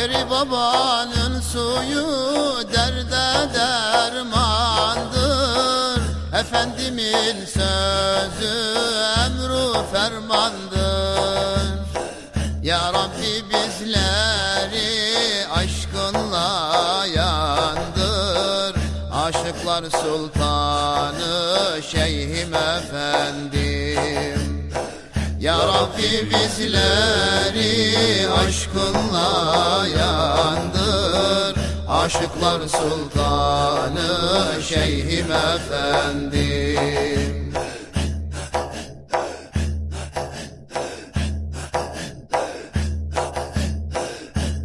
Hayri babanın suyu derde dermandır. Efendimin sözü emru fermandır. Ya Rabbi bizleri aşkınla yandır. Aşıklar sultanı şeyhim efendim ya Rabbi bizleri aşkınla yandır. Aşıklar sultanı şeyhim efendim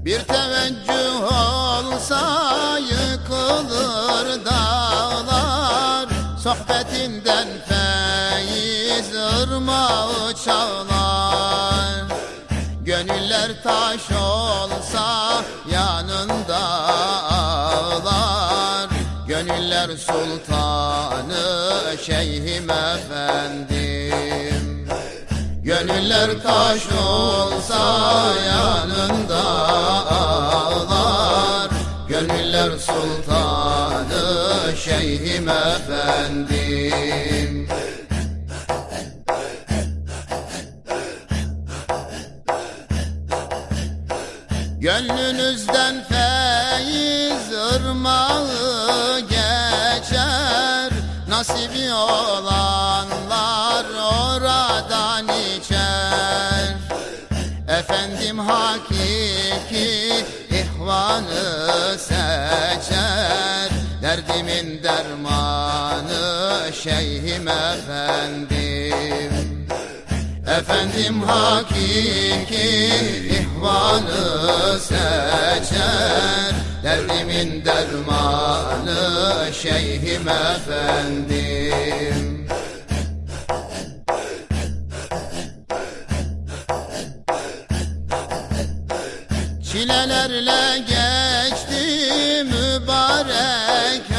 Bir teveccüh olsa Taş olsa yanında ağlar. Gönüller sultanı şeyhim efendim. Gönüller taş olsa yanında ağlar. Gönüller sultanı şeyhim efendim Gönlünüzden feyiz ırmağı geçer. Nasibi olanlar oradan içer. Efendim hakiki ihvanı seçer. Derdimin dermanı şeyhim efendim. Efendim hakiki ihvanı Derdimin dermanı şeyhim efendim. Çilelerle geçti mübarek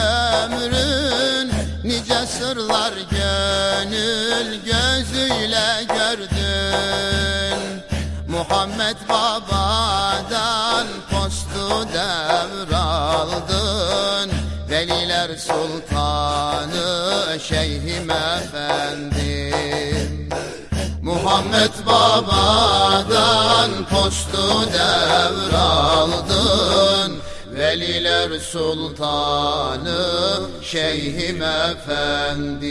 ömrün. Nice sırlar gönül gözüyle gördün. Muhammed babadan Veliler sultanı şeyhim efendim Muhammed babadan postu devraldın. Veliler sultanı şeyhim efendim